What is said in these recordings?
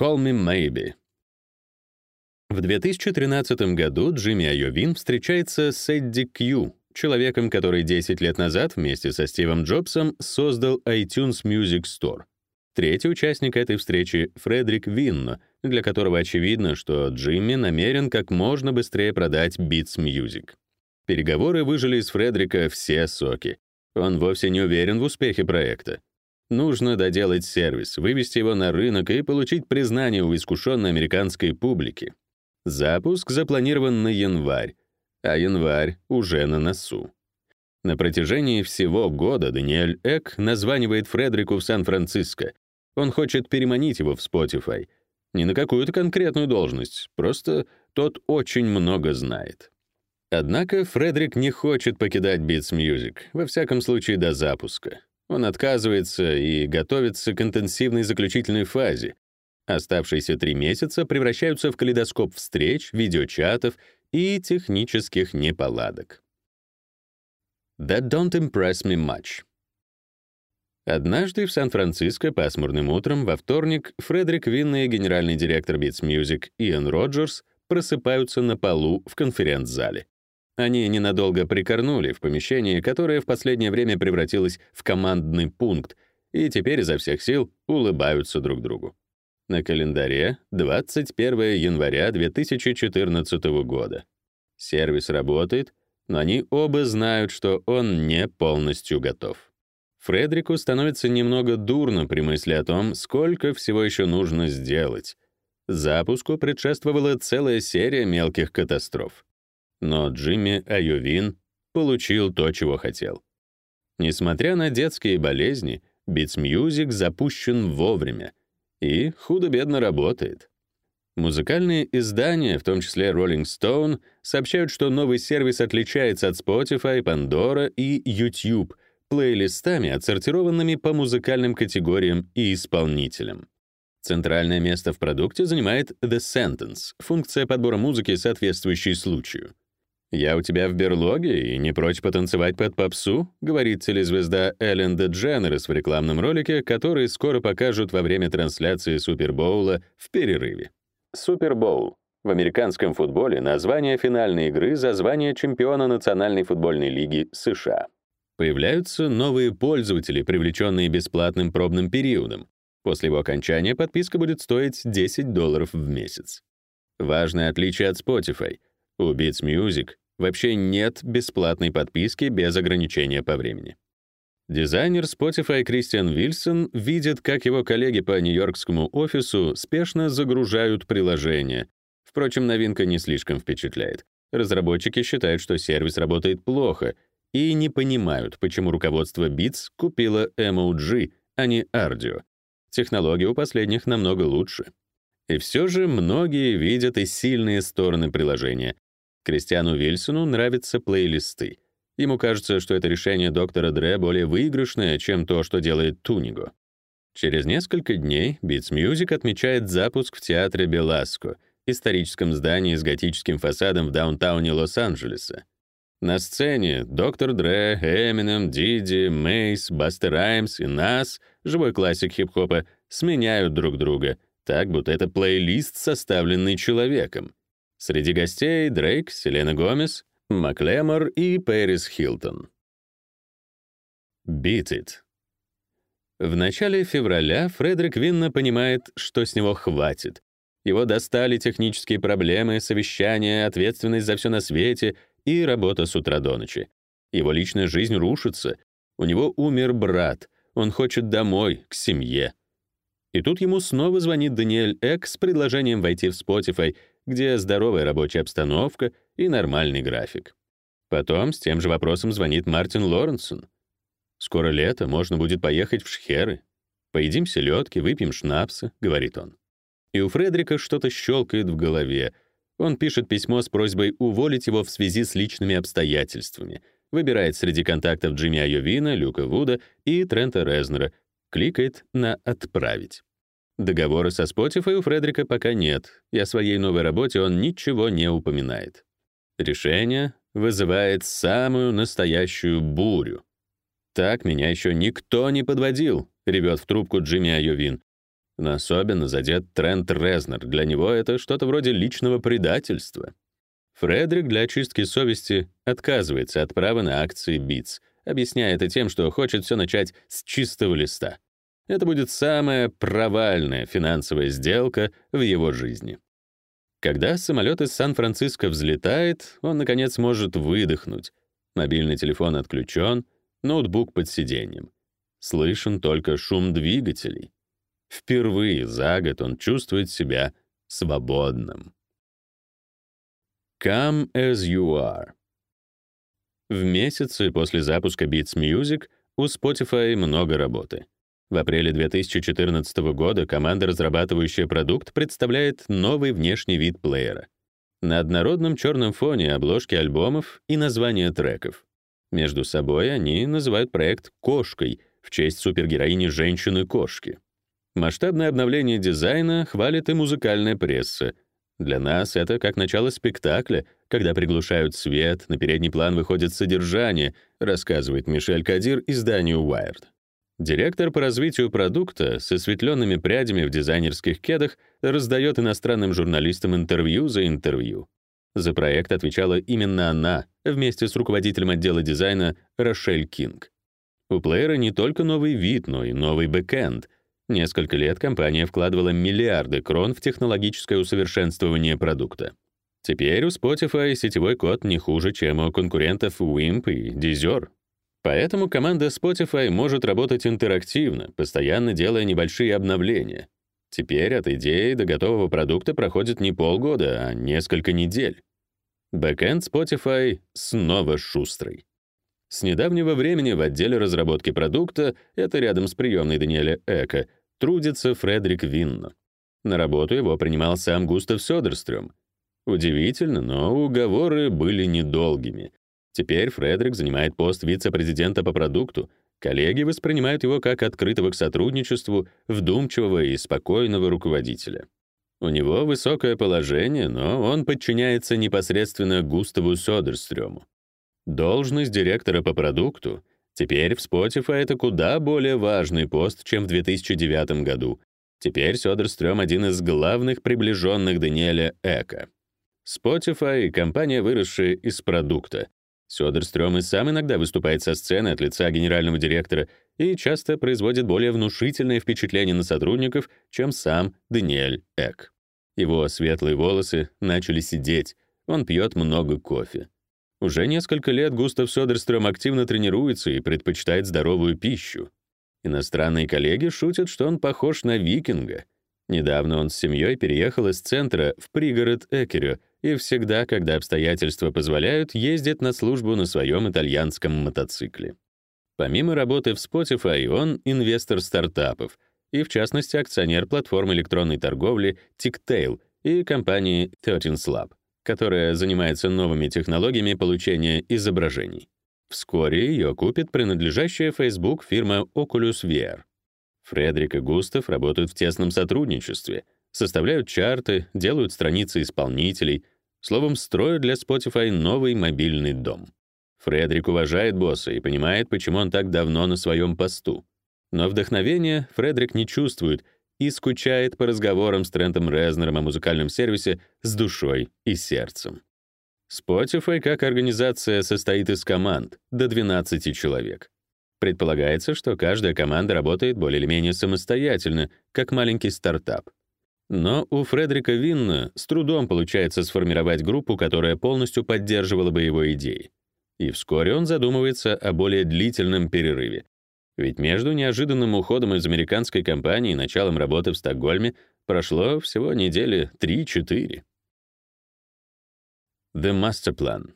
Call Me Maybe. В 2013 году Джимми Айовин встречается с Эдди Кью, человеком, который 10 лет назад вместе со Стивом Джобсом создал iTunes Music Store. Третий участник этой встречи — Фредерик Винно, для которого очевидно, что Джимми намерен как можно быстрее продать Beats Music. Переговоры выжили из Фредерика все соки. Он вовсе не уверен в успехе проекта. Нужно доделать сервис, вывести его на рынок и получить признание у искушенной американской публики. Запуск запланирован на январь, а январь уже на носу. На протяжении всего года Даниэль Эк названивает Фредерику в Сан-Франциско. Он хочет переманить его в Spotify. Не на какую-то конкретную должность, просто тот очень много знает. Однако Фредерик не хочет покидать Beats Music, во всяком случае до запуска. Он отказывается и готовится к интенсивной заключительной фазе. Оставшиеся три месяца превращаются в калейдоскоп встреч, видеочатов и технических неполадок. That don't impress me much. Однажды в Сан-Франциско пасмурным утром во вторник Фредерик Винна и генеральный директор Beats Music Иэн Роджерс просыпаются на полу в конференц-зале. Они ненадолго прикорнули в помещении, которое в последнее время превратилось в командный пункт, и теперь изо всех сил улыбаются друг другу. На календаре 21 января 2014 года. Сервис работает, но они оба знают, что он не полностью готов. Фредрику становится немного дурно при мысли о том, сколько всего еще нужно сделать. Запуску предшествовала целая серия мелких катастроф. Но Джимми Айовин получил то, чего хотел. Несмотря на детские болезни, Beats Music запущен вовремя и худо-бедно работает. Музыкальные издания, в том числе Rolling Stone, сообщают, что новый сервис отличается от Spotify, Pandora и YouTube плейлистами, отсортированными по музыкальным категориям и исполнителям. Центральное место в продукте занимает The Sentence, функция подбора музыки, соответствующей случаю. «Я у тебя в берлоге и не прочь потанцевать под попсу», говорит телезвезда Эллен Дедженерес в рекламном ролике, который скоро покажут во время трансляции Супербоула в перерыве. Супербоул в американском футболе название финальной игры за звание чемпиона Национальной футбольной лиги США. Появляются новые пользователи, привлеченные бесплатным пробным периодом. После его окончания подписка будет стоить 10 долларов в месяц. Важное отличие от Spotify — у Beats Music вообще нет бесплатной подписки без ограничения по времени. Дизайнер Spotify Кристиан Вильсон видит, как его коллеги по нью-йоркскому офису спешно загружают приложение. Впрочем, новинка не слишком впечатляет. Разработчики считают, что сервис работает плохо и не понимают, почему руководство Beats купило MOG, а не Ardio. Технология у последних намного лучше. И все же многие видят и сильные стороны приложения, Кристиану Вильсону нравятся плейлисты. Ему кажется, что это решение доктора Дре более выигрышное, чем то, что делает Туниго. Через несколько дней Beats Music отмечает запуск в театре Беласко, историческом здании с готическим фасадом в даунтауне Лос-Анджелеса. На сцене доктор Дре, Эминем, Диди, Мейс, Бастер Раймс и Нас, живой классик хип-хопа, сменяют друг друга, так будто это плейлист, составленный человеком. Среди гостей Дрейк, Селена Гомес, Маклемор и Пэрис Хилтон. Beat It. В начале февраля Фредерик Винна понимает, что с него хватит. Его достали технические проблемы, совещания, ответственность за все на свете и работа с утра до ночи. Его личная жизнь рушится. У него умер брат. Он хочет домой, к семье. И тут ему снова звонит Даниэль Эк с предложением войти в Spotify — где здоровая рабочая обстановка и нормальный график. Потом с тем же вопросом звонит Мартин Лоренсон. «Скоро лето, можно будет поехать в Шхеры. Поедим селедки, выпьем шнапса», — говорит он. И у Фредрика что-то щелкает в голове. Он пишет письмо с просьбой уволить его в связи с личными обстоятельствами, выбирает среди контактов Джимми Айовина, Люка Вуда и Трента Резнера, кликает на «Отправить». Договора со Spotify у Фредерика пока нет, и о своей новой работе он ничего не упоминает. Решение вызывает самую настоящую бурю. «Так меня еще никто не подводил», — ревет в трубку Джимми Айовин. Но особенно задет Трент Резнер. Для него это что-то вроде личного предательства. Фредерик для очистки совести отказывается от права на акции Beats, объясняя это тем, что хочет все начать с чистого листа. Это будет самая провальная финансовая сделка в его жизни. Когда самолет из Сан-Франциско взлетает, он, наконец, может выдохнуть. Мобильный телефон отключен, ноутбук под сиденьем. Слышен только шум двигателей. Впервые за год он чувствует себя свободным. Come as you are. В месяцы после запуска Beats Music у Spotify много работы. В апреле 2014 года команда, разрабатывающая продукт, представляет новый внешний вид плеера. На однородном черном фоне обложки альбомов и названия треков. Между собой они называют проект «Кошкой» в честь супергероини женщины-кошки. Масштабное обновление дизайна хвалит и музыкальная пресса. Для нас это как начало спектакля, когда приглушают свет, на передний план выходит содержание, рассказывает Мишель Кадир изданию Wired. Директор по развитию продукта с осветленными прядями в дизайнерских кедах раздает иностранным журналистам интервью за интервью. За проект отвечала именно она, вместе с руководителем отдела дизайна Рошель Кинг. У плеера не только новый вид, но и новый бэкэнд — Несколько лет компания вкладывала миллиарды крон в технологическое усовершенствование продукта. Теперь у Spotify сетевой код не хуже, чем у конкурентов Wimp и Deezer. Поэтому команда Spotify может работать интерактивно, постоянно делая небольшие обновления. Теперь от идеи до готового продукта проходит не полгода, а несколько недель. Бэкэнд Spotify снова шустрый. С недавнего времени в отделе разработки продукта, это рядом с приемной Даниэля Эка, трудится Фредерик Винно. На работу его принимал сам Густав Сёдерстрём. Удивительно, но уговоры были недолгими. Теперь Фредерик занимает пост вице-президента по продукту. Коллеги воспринимают его как открытого к сотрудничеству, вдумчивого и спокойного руководителя. У него высокое положение, но он подчиняется непосредственно Густаву Сёдерстрёму. Должность директора по продукту Теперь в Spotify это куда более важный пост, чем в 2009 году. Теперь Сёдерстрём — один из главных приближенных Даниэля Эка. Spotify — компания, выросшая из продукта. Сёдерстрём и сам иногда выступает со сцены от лица генерального директора и часто производит более внушительное впечатление на сотрудников, чем сам Даниэль Эк. Его светлые волосы начали сидеть, он пьет много кофе. Уже несколько лет Густав Сёдерстрöm активно тренируется и предпочитает здоровую пищу. Иностранные коллеги шутят, что он похож на викинга. Недавно он с семьей переехал из центра в пригород Экерё и всегда, когда обстоятельства позволяют, ездит на службу на своем итальянском мотоцикле. Помимо работы в Spotify, он инвестор стартапов и, в частности, акционер платформы электронной торговли Ticktail и компании 13 Lab которая занимается новыми технологиями получения изображений. Вскоре ее купит принадлежащая Facebook фирма Oculus VR. Фредерик и Густав работают в тесном сотрудничестве, составляют чарты, делают страницы исполнителей, словом, строят для Spotify новый мобильный дом. Фредерик уважает босса и понимает, почему он так давно на своем посту. Но вдохновения Фредерик не чувствует и скучает по разговорам с Трентом Резнером о музыкальном сервисе с душой и сердцем. Spotify как организация состоит из команд до 12 человек. Предполагается, что каждая команда работает более или менее самостоятельно, как маленький стартап. Но у Фредерика Винна с трудом получается сформировать группу, которая полностью поддерживала бы его идеи. И вскоре он задумывается о более длительном перерыве, ведь между неожиданным уходом из американской компании и началом работы в Стокгольме прошло всего недели 3-4. The Master Plan.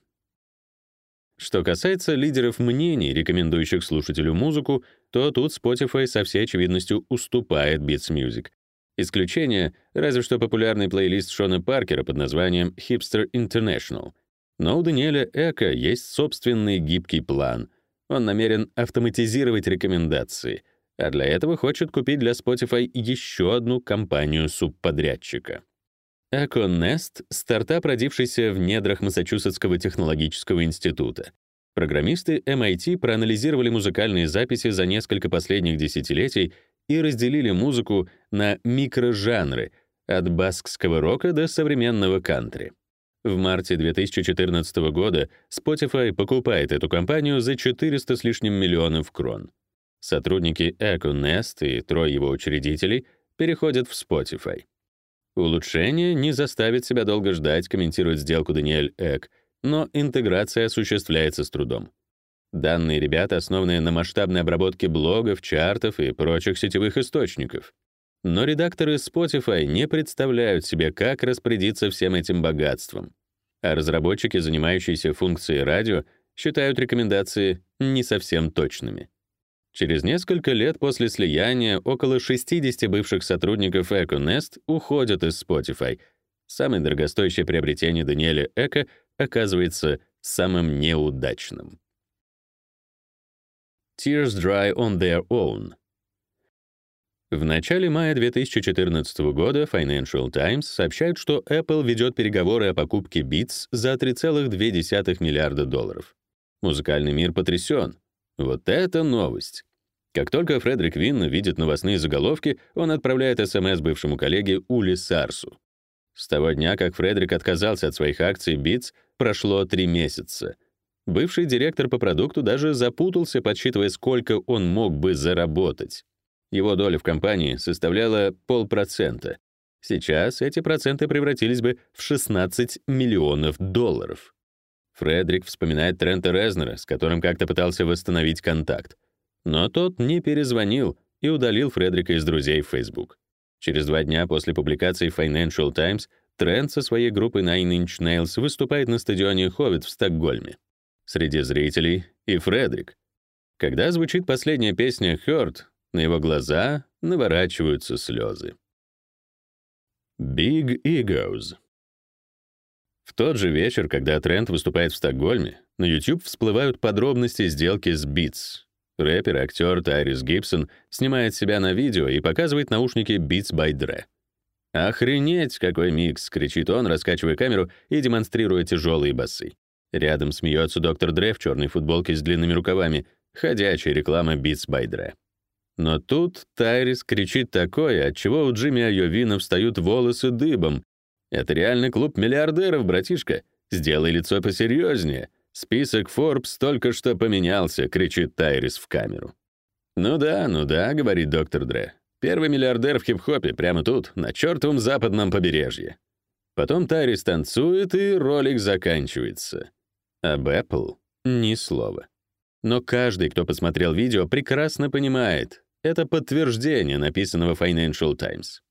Что касается лидеров мнений, рекомендующих слушателю музыку, то тут Spotify со всей очевидностью уступает Beats Music. Исключение — разве что популярный плейлист Шона Паркера под названием Hipster International. Но у Даниэля Эка есть собственный гибкий план, он намерен автоматизировать рекомендации, а для этого хочет купить для Spotify еще одну компанию-субподрядчика. Econest — стартап, родившийся в недрах Массачусетского технологического института. Программисты MIT проанализировали музыкальные записи за несколько последних десятилетий и разделили музыку на микрожанры от баскского рока до современного кантри. В марте 2014 года Spotify покупает эту компанию за 400 с лишним миллионов крон. Сотрудники Econest и трое его учредителей переходят в Spotify. Улучшение не заставит себя долго ждать, комментирует сделку Даниэль Эк, но интеграция осуществляется с трудом. Данные ребята основаны на масштабной обработке блогов, чартов и прочих сетевых источников. Но редакторы Spotify не представляют себе, как распорядиться всем этим богатством. А разработчики, занимающиеся функцией радио, считают рекомендации не совсем точными. Через несколько лет после слияния около 60 бывших сотрудников EcoNest уходят из Spotify. Самое дорогостоящее приобретение Даниэля Эко оказывается самым неудачным. Tears Dry on Their Own — в начале мая 2014 года Financial Times сообщает, что Apple ведет переговоры о покупке Beats за 3,2 миллиарда долларов. Музыкальный мир потрясен. Вот это новость. Как только Фредерик Винн видит новостные заголовки, он отправляет СМС бывшему коллеге Ули Сарсу. С того дня, как Фредерик отказался от своих акций Beats, прошло три месяца. Бывший директор по продукту даже запутался, подсчитывая, сколько он мог бы заработать. Его доля в компании составляла полпроцента. Сейчас эти проценты превратились бы в 16 миллионов долларов. Фредерик вспоминает Трента Резнера, с которым как-то пытался восстановить контакт. Но тот не перезвонил и удалил Фредерика из друзей в Facebook. Через два дня после публикации Financial Times Трент со своей группой Nine Inch Nails выступает на стадионе Ховит в Стокгольме. Среди зрителей и Фредерик. Когда звучит последняя песня «Hurt», на его глаза наворачиваются слезы. Big Egos. В тот же вечер, когда Трент выступает в Стокгольме, на YouTube всплывают подробности сделки с Beats. Рэпер актер Тайрис Гибсон снимает себя на видео и показывает наушники Beats by Dre. «Охренеть, какой микс!» — кричит он, раскачивая камеру и демонстрируя тяжелые басы. Рядом смеется доктор Дре в черной футболке с длинными рукавами, ходячая реклама Beats by Dre. Но тут Тайрис кричит такое, от чего у Джимми Айовина встают волосы дыбом. «Это реальный клуб миллиардеров, братишка. Сделай лицо посерьезнее. Список Forbes только что поменялся», — кричит Тайрис в камеру. «Ну да, ну да», — говорит доктор Дре. «Первый миллиардер в хип-хопе прямо тут, на чертовом западном побережье». Потом Тайрис танцует, и ролик заканчивается. Об Apple ни слова. Но каждый, кто посмотрел видео, прекрасно понимает, это подтверждение написанного Financial Times.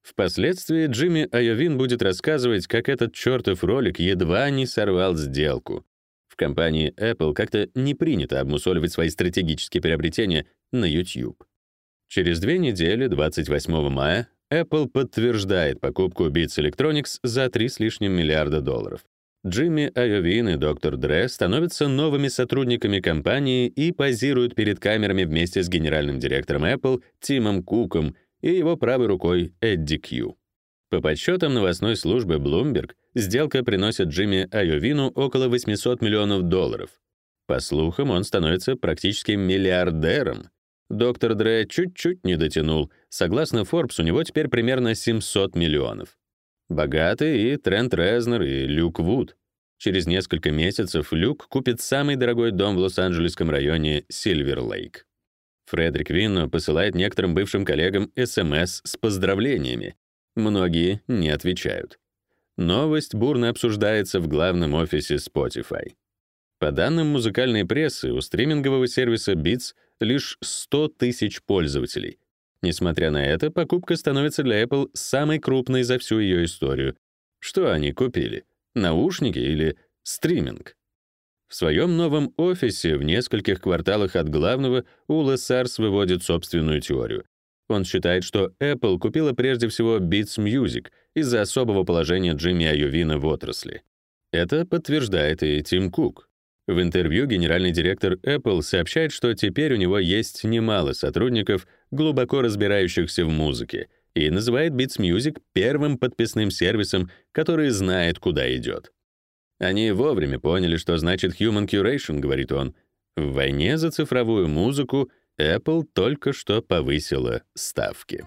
Впоследствии Джимми Айовин будет рассказывать, как этот чертов ролик едва не сорвал сделку. В компании Apple как-то не принято обмусоливать свои стратегические приобретения на YouTube. Через две недели, 28 мая, Apple подтверждает покупку Beats Electronics за 3 с лишним миллиарда долларов. Джимми Айовин и доктор Дре становятся новыми сотрудниками компании и позируют перед камерами вместе с генеральным директором Apple Тимом Куком и его правой рукой Эдди Кью. По подсчетам новостной службы Bloomberg, сделка приносит Джимми Айовину около 800 миллионов долларов. По слухам, он становится практически миллиардером. Доктор Дре чуть-чуть не дотянул. Согласно Forbes, у него теперь примерно 700 миллионов. Богатый и Трент Резнер, и Люк Вуд. Через несколько месяцев Люк купит самый дорогой дом в Лос-Анджелесском районе Сильвер-Лейк. Фредерик Винно посылает некоторым бывшим коллегам СМС с поздравлениями. Многие не отвечают. Новость бурно обсуждается в главном офисе Spotify. По данным музыкальной прессы, у стримингового сервиса Beats лишь 100 тысяч пользователей, Несмотря на это, покупка становится для Apple самой крупной за всю ее историю. Что они купили? Наушники или стриминг? В своем новом офисе в нескольких кварталах от главного Ула Сарс выводит собственную теорию. Он считает, что Apple купила прежде всего Beats Music из-за особого положения Джимми Айовина в отрасли. Это подтверждает и Тим Кук. В интервью генеральный директор Apple сообщает, что теперь у него есть немало сотрудников, глубоко разбирающихся в музыке, и называет Beats Music первым подписным сервисом, который знает, куда идет. Они вовремя поняли, что значит human curation, говорит он. В войне за цифровую музыку Apple только что повысила ставки.